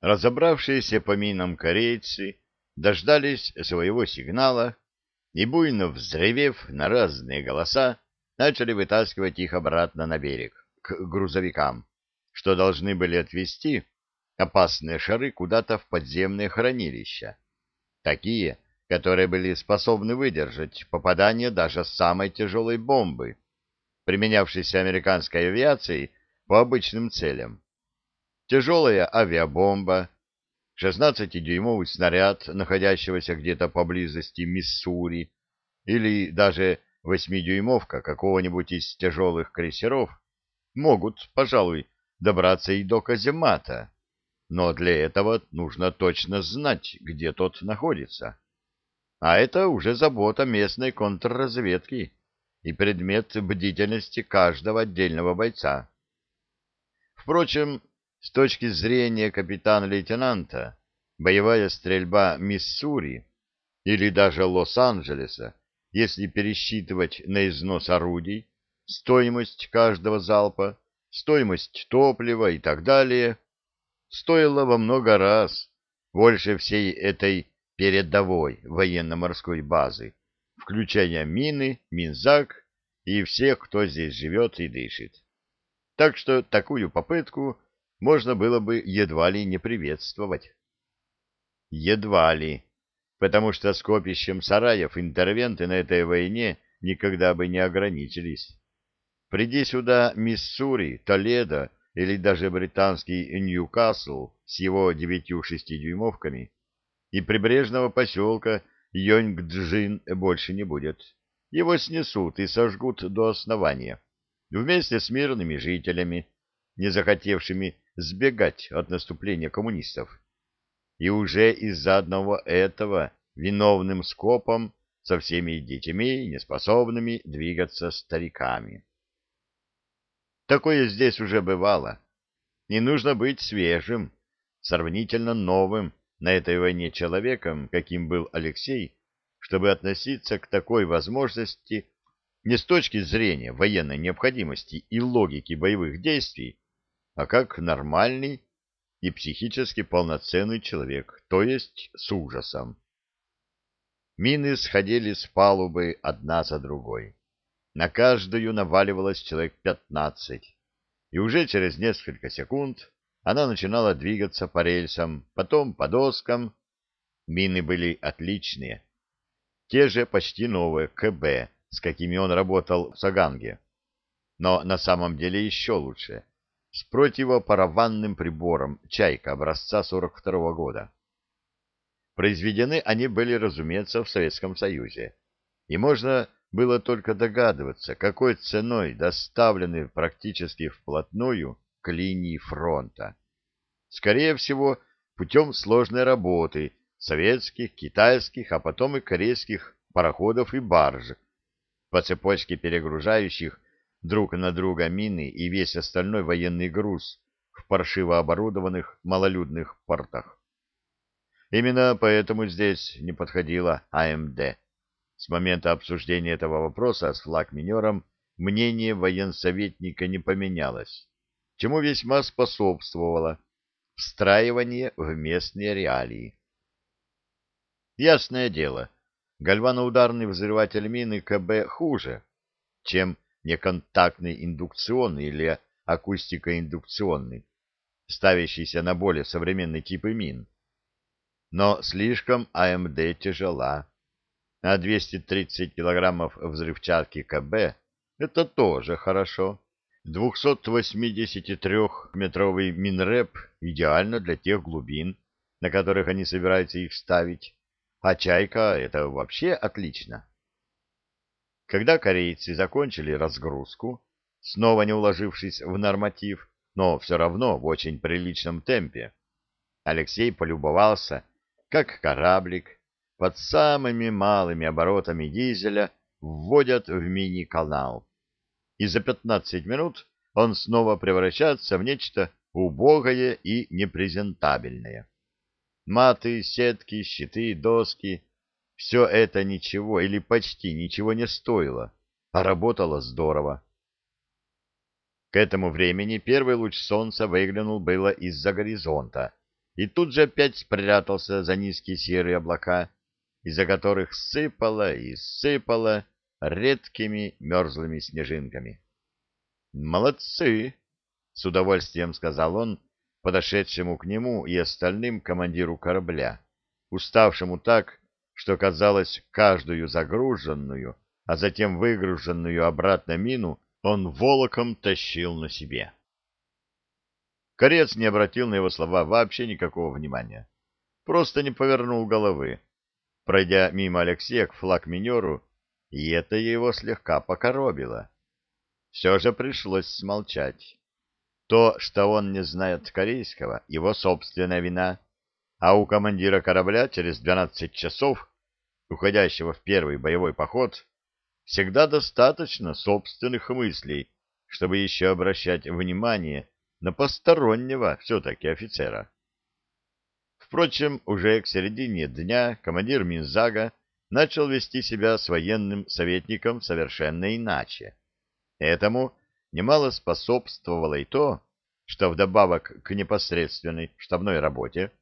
Разобравшиеся по минам корейцы дождались своего сигнала и, буйно взревев на разные голоса, начали вытаскивать их обратно на берег, к грузовикам, что должны были отвезти опасные шары куда-то в подземные хранилища, такие, которые были способны выдержать попадание даже самой тяжелой бомбы, применявшейся американской авиацией по обычным целям. Тяжелая авиабомба, 16-дюймовый снаряд, находящегося где-то поблизости Миссури, или даже восьмидюймовка какого-нибудь из тяжелых крейсеров могут, пожалуй, добраться и до каземата, но для этого нужно точно знать, где тот находится. А это уже забота местной контрразведки и предмет бдительности каждого отдельного бойца. Впрочем, с точки зрения капитана-лейтенанта, боевая стрельба Миссури или даже Лос-Анджелеса, если пересчитывать на износ орудий, стоимость каждого залпа, стоимость топлива и так далее, стоила во много раз больше всей этой передовой военно-морской базы, включая мины, Минзак и всех, кто здесь живет и дышит. Так что такую попытку можно было бы едва ли не приветствовать. Едва ли, потому что скопищем сараев интервенты на этой войне никогда бы не ограничились. Приди сюда Миссури, Толедо или даже британский Ньюкасл с его девятью шестидюймовками, и прибрежного поселка Йонг-Джин больше не будет. Его снесут и сожгут до основания, вместе с мирными жителями, не захотевшими сбегать от наступления коммунистов. И уже из-за одного этого виновным скопом со всеми детьми, неспособными двигаться стариками. Такое здесь уже бывало. Не нужно быть свежим, сравнительно новым на этой войне человеком, каким был Алексей, чтобы относиться к такой возможности не с точки зрения военной необходимости и логики боевых действий, а как нормальный и психически полноценный человек, то есть с ужасом. Мины сходили с палубы одна за другой. На каждую наваливалось человек пятнадцать, и уже через несколько секунд она начинала двигаться по рельсам, потом по доскам. Мины были отличные. Те же почти новые КБ, с какими он работал в Саганге. Но на самом деле еще лучше — с противопараванным прибором «Чайка» образца 42 -го года. Произведены они были, разумеется, в Советском Союзе, и можно было только догадываться, какой ценой доставлены практически вплотную к линии фронта. Скорее всего, путем сложной работы советских, китайских, а потом и корейских пароходов и барж, по цепочке перегружающих друг на друга мины и весь остальной военный груз в паршиво оборудованных малолюдных портах. Именно поэтому здесь не подходила АМД. С момента обсуждения этого вопроса с флагминером мнение военсоветника не поменялось, чему весьма способствовало встраивание в местные реалии. Ясное дело, гальваноударный взрыватель мины КБ хуже, чем неконтактный индукционный или акустико-индукционный, ставящийся на более современные типы мин. Но слишком АМД тяжела, а 230 килограммов взрывчатки КБ — это тоже хорошо. 283-метровый минреп идеально для тех глубин, на которых они собираются их ставить, а чайка — это вообще отлично. Когда корейцы закончили разгрузку, снова не уложившись в норматив, но все равно в очень приличном темпе, Алексей полюбовался, как кораблик под самыми малыми оборотами дизеля вводят в мини-канал. И за 15 минут он снова превращается в нечто убогое и непрезентабельное. Маты, сетки, щиты, доски все это ничего или почти ничего не стоило, а работало здорово. К этому времени первый луч солнца выглянул было из-за горизонта, и тут же опять спрятался за низкие серые облака, из-за которых сыпало и сыпало редкими мерзлыми снежинками. «Молодцы!» — с удовольствием сказал он подошедшему к нему и остальным командиру корабля, уставшему так, что, казалось, каждую загруженную, а затем выгруженную обратно мину он волоком тащил на себе. Корец не обратил на его слова вообще никакого внимания. Просто не повернул головы, пройдя мимо Алексея к флаг-минеру, и это его слегка покоробило. Все же пришлось смолчать. То, что он не знает корейского, его собственная вина, а у командира корабля через 12 часов, уходящего в первый боевой поход, всегда достаточно собственных мыслей, чтобы еще обращать внимание на постороннего все-таки офицера. Впрочем, уже к середине дня командир Минзага начал вести себя с военным советником совершенно иначе. Этому немало способствовало и то, что вдобавок к непосредственной штабной работе,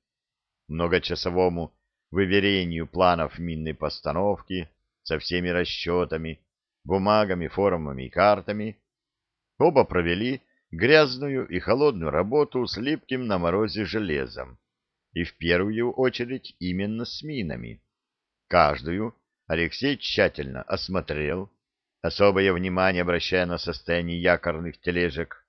многочасовому выверению планов минной постановки со всеми расчетами, бумагами, формами и картами, оба провели грязную и холодную работу с липким на морозе железом, и в первую очередь именно с минами. Каждую Алексей тщательно осмотрел, особое внимание обращая на состояние якорных тележек,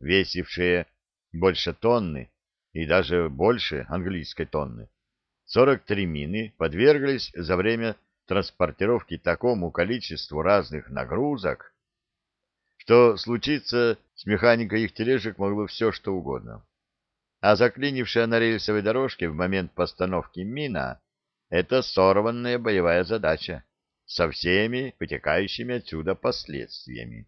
весившие больше тонны и даже больше английской тонны. 43 мины подверглись за время транспортировки такому количеству разных нагрузок, что случиться с механикой их тележек могло все что угодно. А заклинившая на рельсовой дорожке в момент постановки мина — это сорванная боевая задача со всеми вытекающими отсюда последствиями.